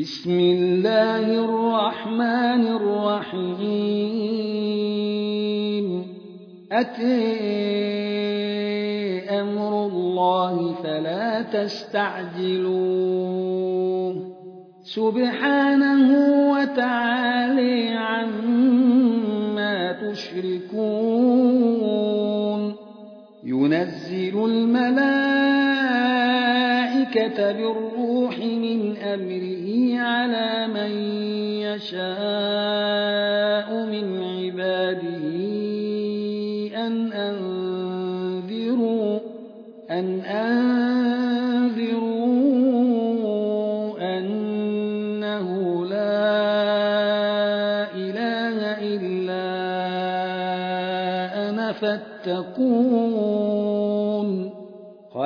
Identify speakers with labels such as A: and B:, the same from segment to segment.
A: بسم الله الرحمن الرحيم أتي أمر الله فلا تستعجلوه سبحانه وتعالي عما تشركون ينزل الملائكة بالرب من أمره على من يشاء من عباده أن أنذروا أن أنذروا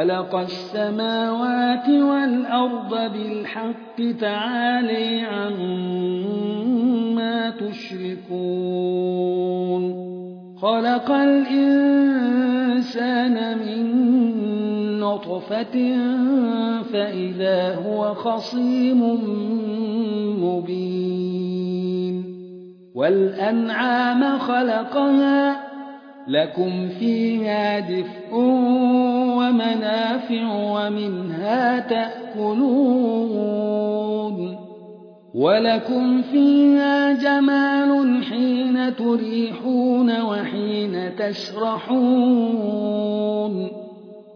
A: خلق السماوات والأرض بالحق تعالي عما تشركون خلق الإنسان من نطفة فإذا هو خصيم مبين والأنعام خلقها لكم فيها دفء ومنافع ومنها ن ولكم فيها جمال حين تريحون وحين تسرحون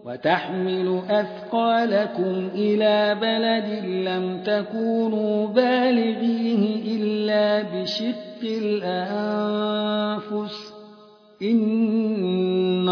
A: وتحمل أثقالكم إلى بلد لم تكونوا بالغيه إلا بشق الأنفس إن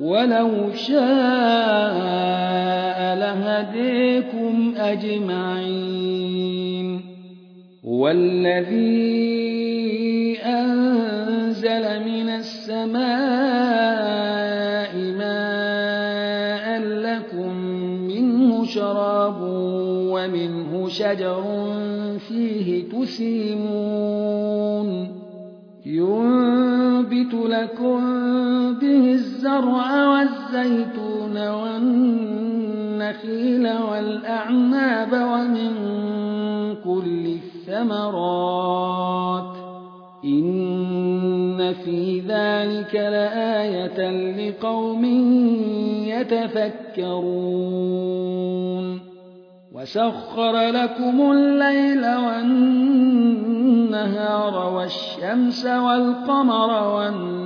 A: ولو شاء لهديكم أجمعين والذي أنزل من السماء ماء لكم منه شراب ومنه شجر فيه تسيمون ينبت لكم والزرع والزيتون والنخيل والأعناب ومن كل الثمرات إن في ذلك لآية لقوم يتفكرون وسخر لكم الليل والنهار والشمس والقمر والنهار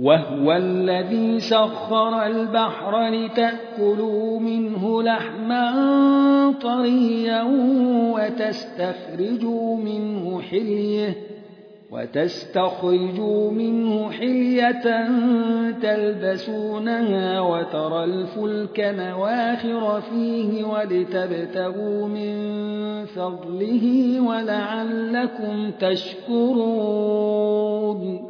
A: وهو الذي سخر البحر لتأكلوا منه لحما طريا وتستخرجوا منه حليه وتستخرجوا منه ة تلبسونها وترى الفلك مواخر فيه ولتبتغوا من فضله ولعلكم تشكرون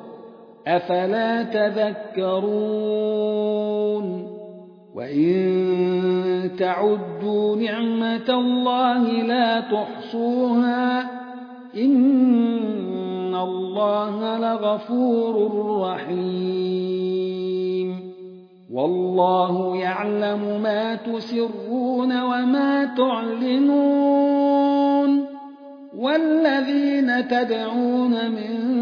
A: افلا تذكرون وان تعدوا نعمه الله لا تحصوها ان الله لغفور رحيم والله يعلم ما تسرون وما تعلنون والذين تدعون من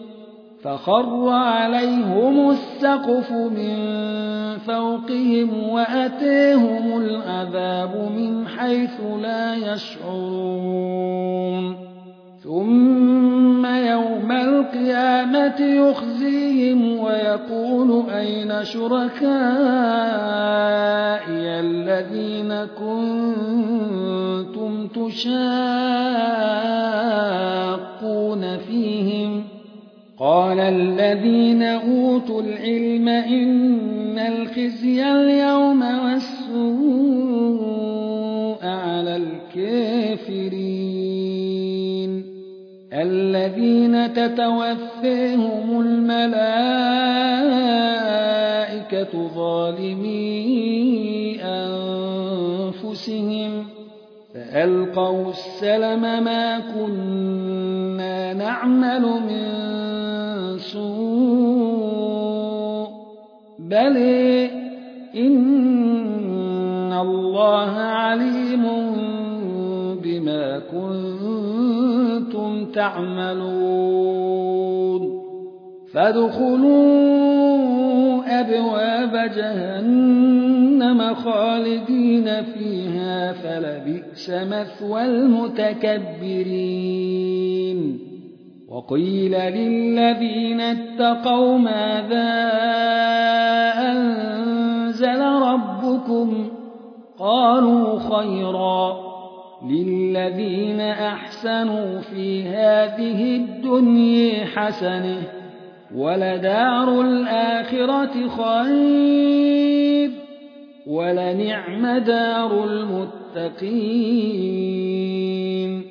A: فخر عليهم السقف من فوقهم واتيهم العذاب من حيث لا يشعرون ثم يوم القيامة يخزيهم ويقول أين شركائي الذين كنتم تشاقون فيهم ۖ قال الذين اوتوا العلم إن الخزي اليوم والسوء على الكافرين الذين تتوفيهم الملائكة ظالمي أنفسهم فألقوا السلم ما كنا نعمل من سوء بل إن الله عليم بما كنتم تعملون فادخلوا أبواب جهنم خالدين فيها فلبئس مثوى المتكبرين وقيل للذين اتقوا ماذا أنزل ربكم قالوا خيرا للذين أحسنوا في هذه الدنيا حسنه ولدار الآخرة خير ولنعم دار المتقين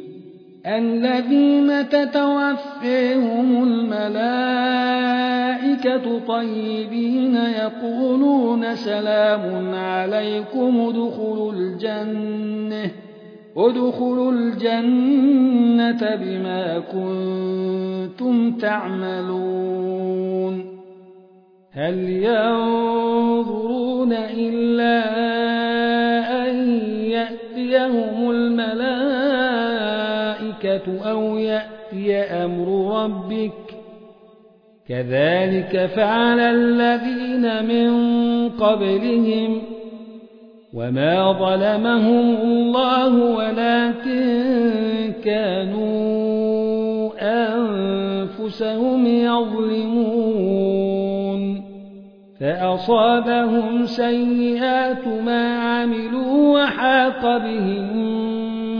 A: الذين تتوفيهم الملائكة طيبين يقولون سلام عليكم ادخلوا ة ادخلوا الجنة بما كنتم تعملون هل ينظرون إلا أن يأتيهم أَوْ يَأْتِيَ أَمْرُ رَبِّكَ كَذَلِكَ فَعَلَ الَّذِينَ مِن قَبْلِهِمْ وَمَا ظَلَمَهُمُ اللَّهُ وَلَكِن كَانُوا أَنفُسَهُمْ يَظْلِمُونَ فَأَصَابَهُمْ سَيِّئَاتُ مَا عَمِلُوا وَحَاقَ بِهِمْ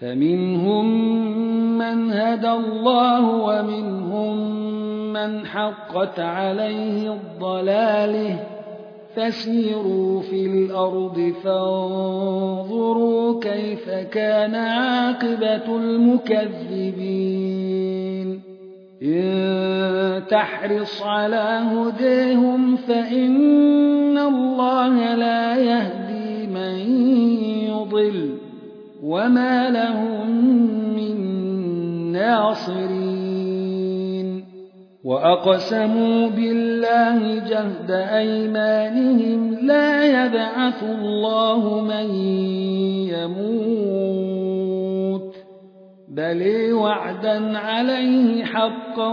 A: فمنهم من هدى الله ومنهم من حقت عليه الضلاله فسيروا في الأرض فانظروا كيف كان عاقبة المكذبين ان تحرص على هديهم فإن الله لا يهدي من يضل وما لهم من ناصرين وأقسموا بالله جهد أيمانهم لا يبعث الله من يموت بل وعدا عليه حقا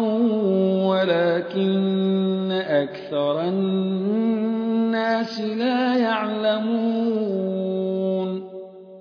A: ولكن أكثر الناس لا يعلمون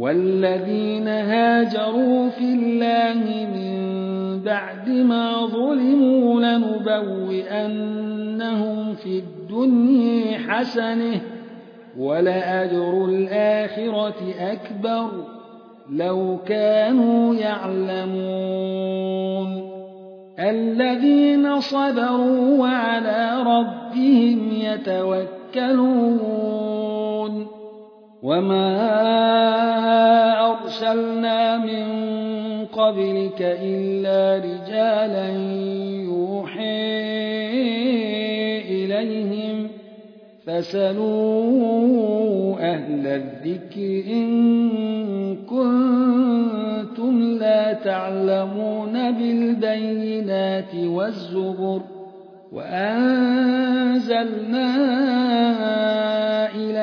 A: والذين هاجروا في الله من بعد ما ظلموا لنبوئنهم في الدنيا حسنه ولاجر الآخرة أكبر لو كانوا يعلمون الذين صبروا وعلى ربهم يتوكلون وما أرسلنا من قبلك إلا رجالا يوحي إليهم فسلوا أهل الذكر إن كنتم لا تعلمون بالبينات والزبر وأنزلنا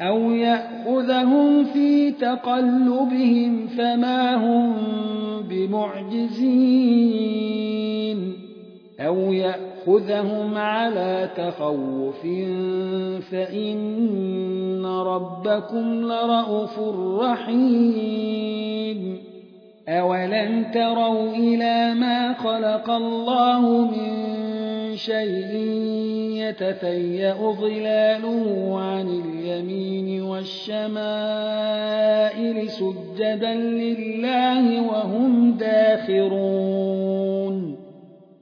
A: أو يأخذهم في تقلبهم فما هم بمعجزين أو يأخذهم على تخوف فإن ربكم لرءوف رحيم أولم تروا إلى ما خلق الله من شيء يتفيا ظلاله عن اليمين والشمائل سجدا لله وهم داخرون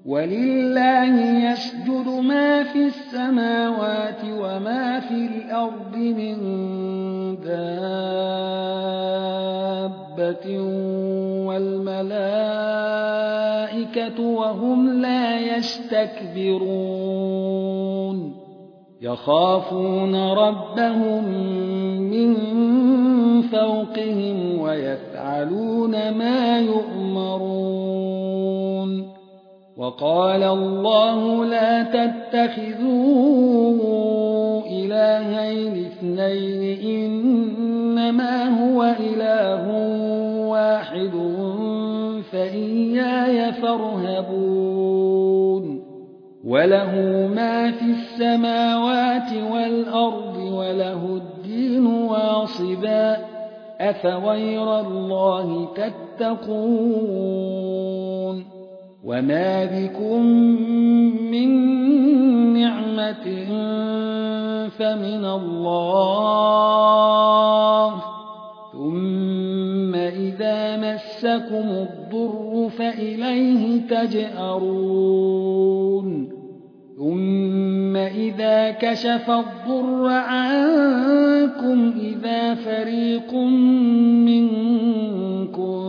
A: ولله يسجد ما في السماوات وما في الأرض من دابة ة الملائكة وهم لا يستكبرون يخافون ربهم من فوقهم ويفعلون ما يؤمرون وقال الله لا تتخذوا الهين اثنين إنما هو إله واحد فاياي فارهبون وله ما في السماوات والأرض وله الدين واصبا أفغير الله تتقون وما بكم من نعمة فمن الله إذا مسكم الضر فإليه تجارون ثم إذا كشف الضر عنكم إذا فريق منكم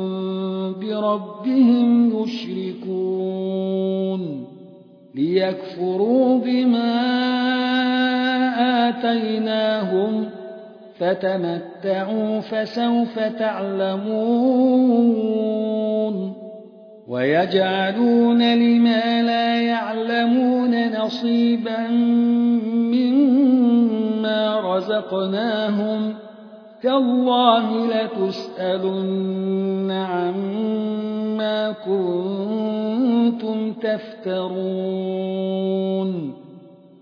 A: بربهم يشركون ليكفروا بما آتيناهم فتمتعوا فسوف تعلمون ويجعلون لما لا يعلمون نصيبا مما رزقناهم تالله لتسالن عما كنتم تفترون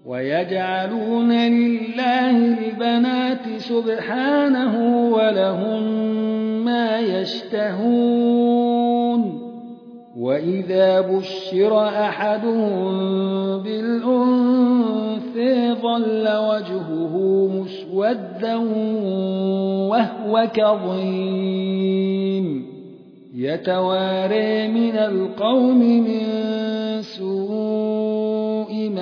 A: ويجعلون لله البنات سبحانه ولهم ما يشتهون وإذا بشر أحدهم ي ظل وجهه مسودا وهو كظيم يتواري من القوم من سوء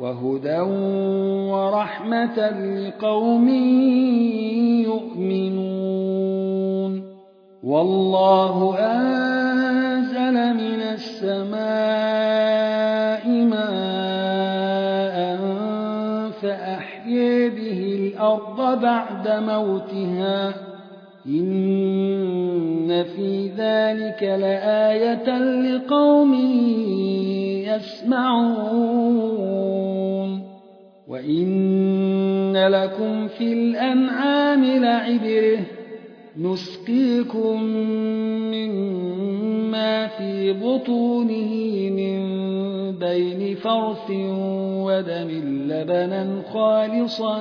A: وهدى ورحمة لقوم يؤمنون والله أنزل من السماء ماء فأحيي به الأرض بعد موتها إن في ذلك لآية لقوم يسمعون وإن لكم في الأنعام لعبره نسقيكم مما في بطونه من بين فرث ودم لبنا خالصا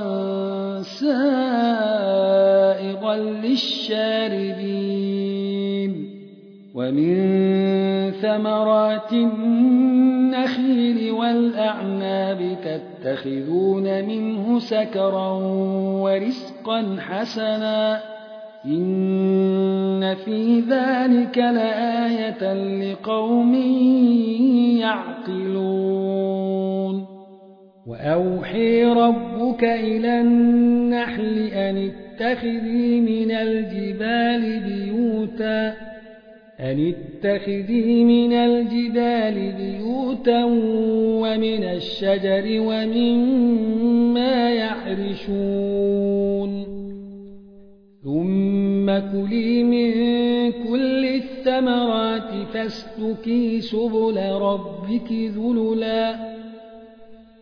A: سائلا للشاربين ومن ثمرات النخيل والأعناب تتخذون منه سكرا ورزقا حسنا إن في ذلك لآية لقوم يعقلون وأوحي ربك إلى النحل أن اتقوا اتخذي من الجبال بيوتا أن اتخذي من الجبال بيوتا ومن الشجر ومما يحرشون ثم كلي من كل الثمرات فاسلكي سبل ربك ذللا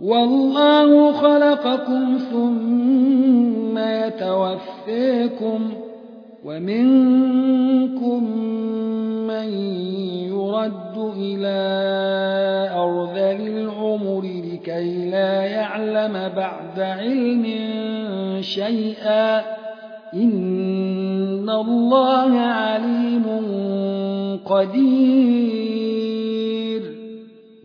A: والله خلقكم ثم يتوفيكم ومنكم من يرد إلى أرذل العمر لكي لا يعلم بعد علم شيئا إن الله عليم قدير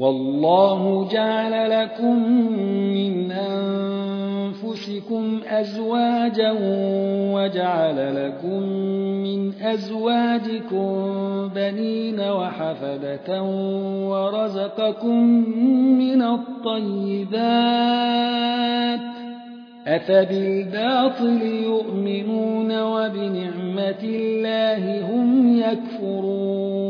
A: والله جعل لكم من أنفسكم أزواجا وجعل لكم من أزواجكم بنين وحفدة ورزقكم من الطيبات افبالباطل يؤمنون وبنعمه الله هم يكفرون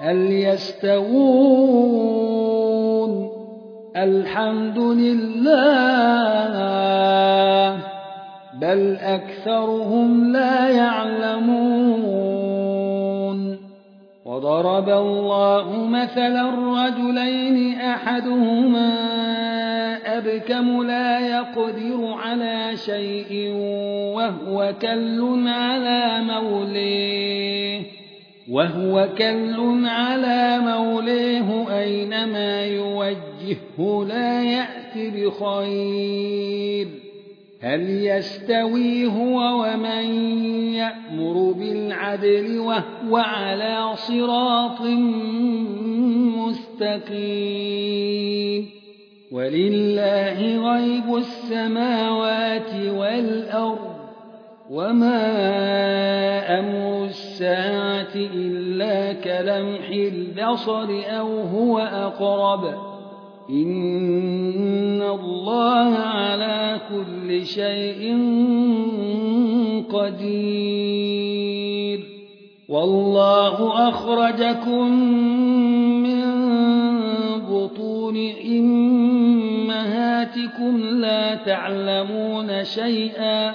A: هل يستوون الحمد لله بل أكثرهم لا يعلمون وضرب الله مثلا رجلين أحدهما أبكم لا يقدر على شيء وهو كل على موليه وهو كل على مولاه أينما يوجهه لا يأت بخير هل يستوي هو ومن يأمر بالعدل وهو على صراط مستقيم ولله غيب السماوات والأرض وما أمر الساعة إلا كلمح البصر أو هو أقرب إن الله على كل شيء قدير والله أخرجكم من بطون إمهاتكم لا تعلمون شيئا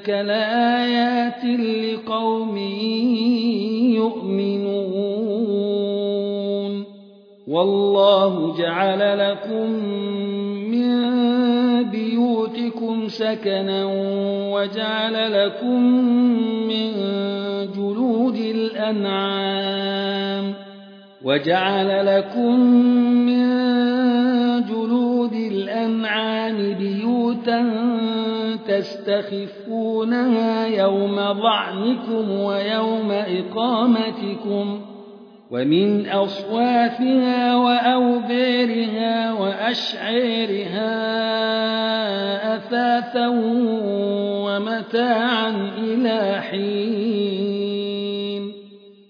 A: ذلك لآيات لقوم يؤمنون والله جعل لكم من بيوتكم سكنا وجعل لكم من جلود الأنعام وجعل لكم من جلود الأنعام بيوتا تستخفونها يوم ضعنكم ويوم إقامتكم ومن أصوافها ا وأشعيرها أثاثا ومتاعا إلى حين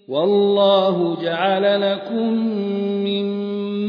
A: والله جعل لكم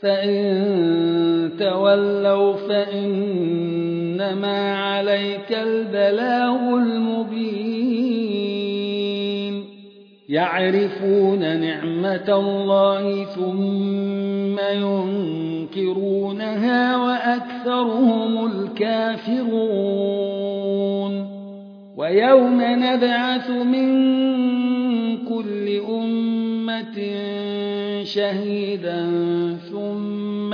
A: فان تولوا فانما عليك البلاغ المبين يعرفون نعمه الله ثم ينكرونها واكثرهم الكافرون ويوم نبعث من كل امه شهيدا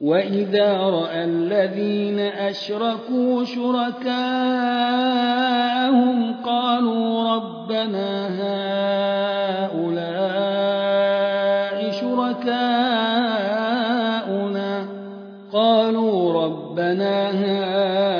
A: وإذا رأى الذين أشركوا شركاءهم قالوا ربنا هؤلاء شركاءنا قالوا ربنا هؤلاء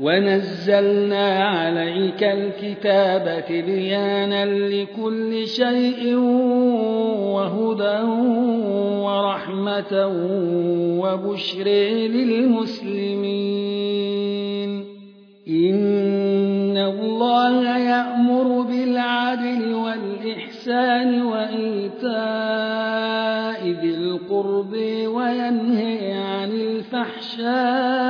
A: ونزلنا عليك الكتاب تبيانا لكل شيء وهدى ورحمة وبشر للمسلمين إن الله يأمر بالعدل والإحسان وإيتاء ذي القرب وينهي عن الفحشاء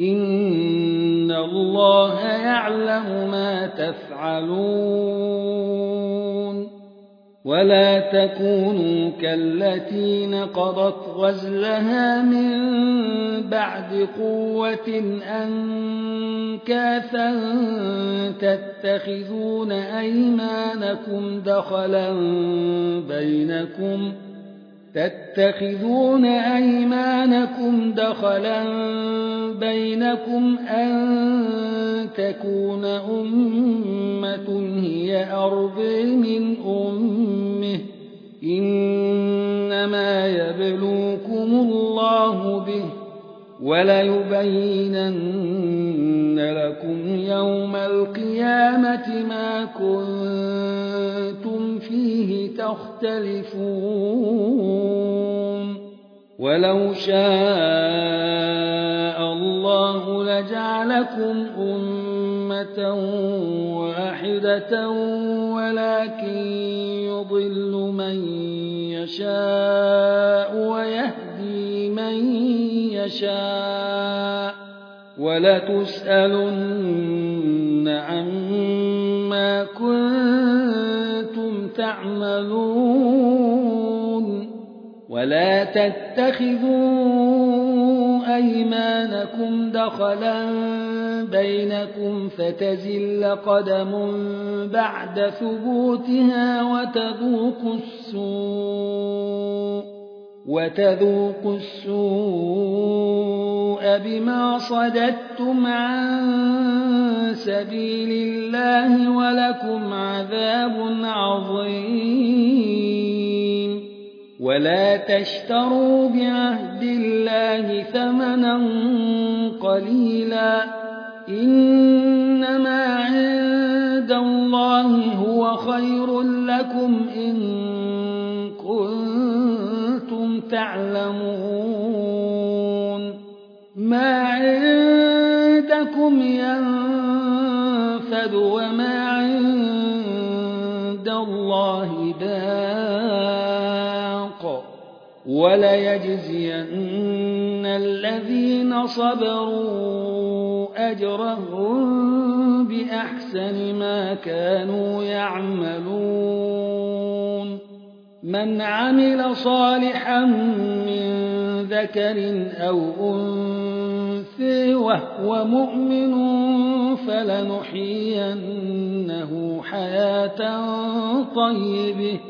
A: إن الله يعلم ما تفعلون ولا تكونوا كالتي نقضت غزلها من بعد قوة أنكافا تتخذون أيمانكم دخلا بينكم ۖ تتخذون أيمانكم دخلا بينكم أن تكون أمة هي ض من أمه إنما يبلوكم الله به وليبينن لكم يوم القيامة ما كنتم تختلفون ولو شاء الله لجعلكم أمة واحدة ولكن يضل من يشاء ويهدي من يشاء ولتسألن تعملون ولا تتخذوا أيمانكم دخلا بينكم فتزل قدم بعد ثبوتها وتذوقوا السور وتذوقوا السوء بما صددتم عن سبيل الله ولكم عذاب عظيم ولا تشتروا بعهد الله ثمنا قليلا ا عند الله هو خير لكم وليجزين الذين صبروا أجرهم بأحسن ما كانوا يعملون من عمل صالحا من ذكر أو ي وهو مؤمن فلنحيينه حياة طيبه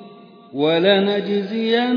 A: ولنجزين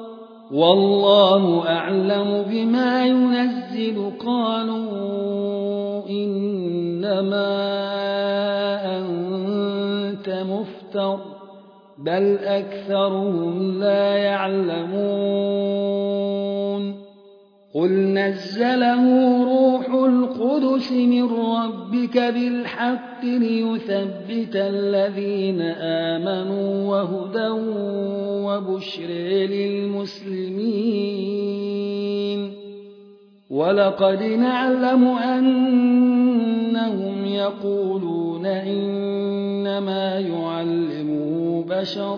A: والله أعلم بما ينزل قالوا إنما أنت مفتر بل أكثرهم لا يعلمون قل نزله روح القدس من ربك بالحق ليثبت الذين آمنوا وهدى وبشر للمسلمين ولقد نعلم أنهم يقولون إنما يعلمه بشر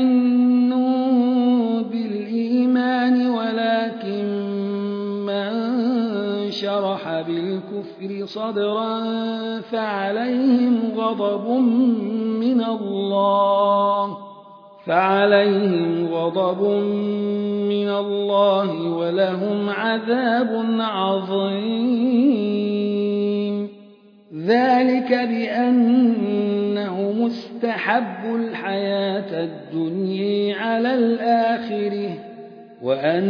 A: الكفر صدرا فعليهم غضب من الله فعليهم غضب من الله ولهم عذاب عظيم ذلك بأنهم استحبوا الحياة الدنيا على الآخرة وأن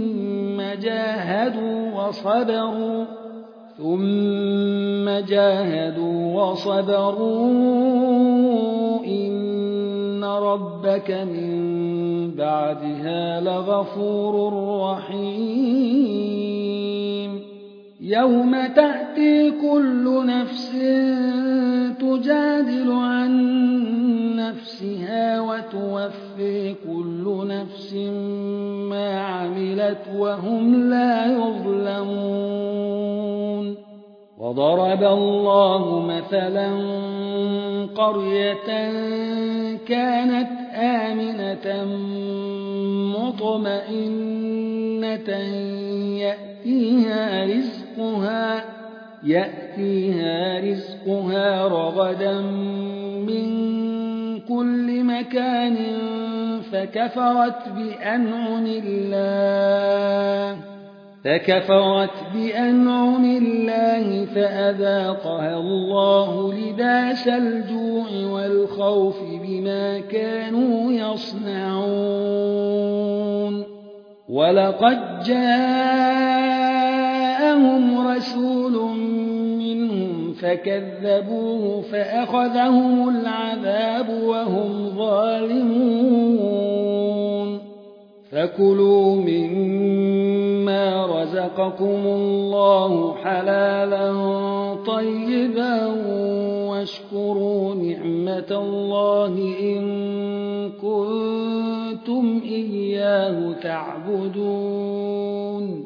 A: وصبروا ثم جاهدوا وصبروا إن ربك من بعدها لغفور رحيم يوم تأتي كل نفس تجادل عن نفسها وتوفي كل نفس ما عملت وهم لا يظلمون وضرب الله مثلا قرية كانت آمنة مطمئنة ا رزقها, يأتيها رزقها رغدا مكان فكفرت بأنعم الله فكفرت بأنعم الله فأذاقها الله لباس الجوع والخوف بما كانوا يصنعون ولقد جاءهم رسول فكذبوه فأخذهم العذاب وهم ظالمون فكلوا مما رزقكم الله حلالا طيبا واشكروا نعمه الله إن كنتم إياه تعبدون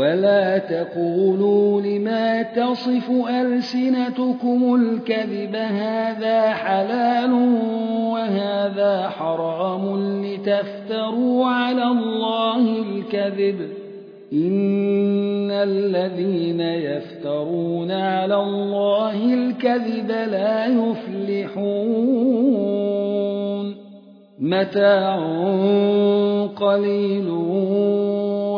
A: ولا تقولوا لما تصف ألسنتكم الكذب هذا حلال وهذا حرام لتفتروا على الله الكذب ن الذين يفترون على الله الكذب لا يفلحون متاع قليلون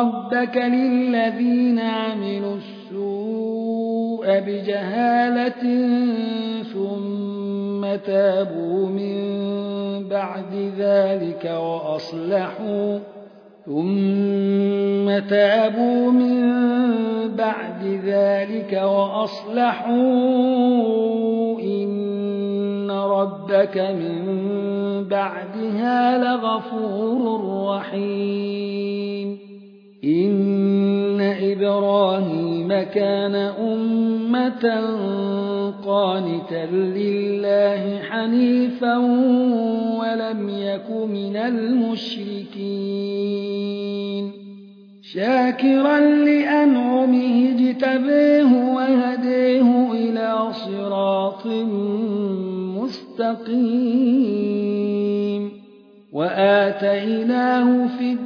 A: ربك للذين عملوا السوء ب ج ه ا ل ة ثم تابوا من بعد ذلك و و أ ص ل ح ا ثم تابوا من بعد ذلك و و أ ص ل ح ا إن ربك من بعدها لغفور رحيم إن إبراهيم كان أمة قانتا لله حنيفا ولم يك من المشركين شاكرا لأنعمه اجتبيه وهديه إلى صراط مستقيم واتيناه في الدنيا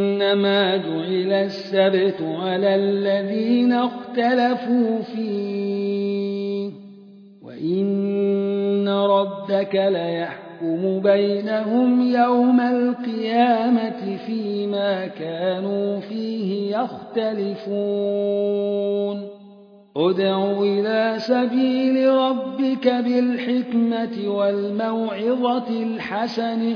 A: إنما جعل السبت على الذين اختلفوا فيه وإن ربك ليحكم بينهم يوم القيامة فيما كانوا فيه يختلفون ادع إلى سبيل ربك بالحكمة والموعظة الحسنه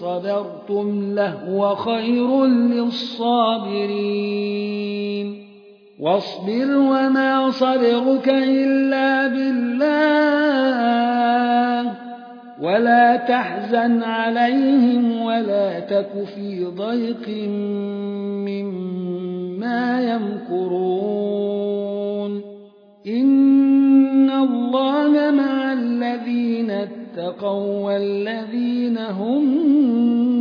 A: صبرتم لهو خير للصابرين واصبر وما صبرك إلا بالله ولا تحزن عليهم ولا تك في ضيق مما يمكرون إن الله مع الذين اتقوا اتقوا والذين هم